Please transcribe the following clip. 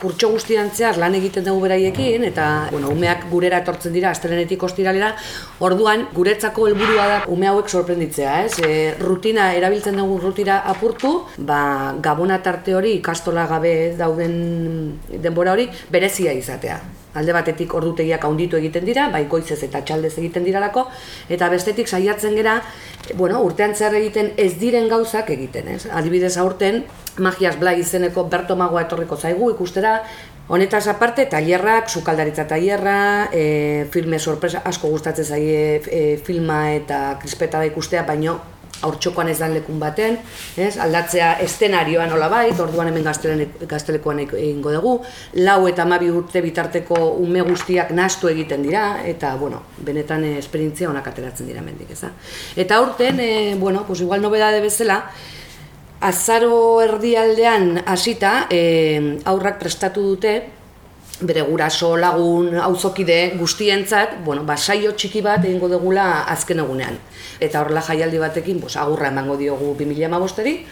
kurtxo guztian zehar lan egiten dugu beraiekin, eta bueno, umeak gurera etortzen dira, astelenetik ostiralera, orduan guretzako helburua da ume hauek sorprenditzea, ez? E, rutina, erabiltzen dugu rutina apurtu, ba, gabona tarte hori ikastola gabe dauden denbora hori berezia izatea alde batetik ordutegiak handitu egiten dira, bai goizez eta txaldez egiten diralako, eta bestetik saiatzen gera, bueno, urtean zer egiten ez diren gauzak egiten, ez? Adibidez aurten, magias bla izeneko berto magoa etorriko zaigu ikustera, honetaz aparte, tailerrak, sukaldaritza tailerra, e, filme sorpresa asko gustatzen zaie e, filma eta krispeta da ikustea, baino aurtxokoan ez dan lekun baten, ez? aldatzea estenarioa nola bai, orduan hemen gaztelekoan egingo dugu, lau eta mabi urte bitarteko ume guztiak nastu egiten dira, eta, bueno, benetan eh, esperientzia onak ateratzen dira mendik, ez Eta aurten, e, bueno, pues igual nobedade bezala, azaro erdialdean hasita e, aurrak prestatu dute, bere guraso lagun auzokide guztientzat, bueno, ba, saio txiki bat egingo dugula azken egunean. Eta horrela jaialdi batekin, bos, agurra emango diogu 2000 amabosteri,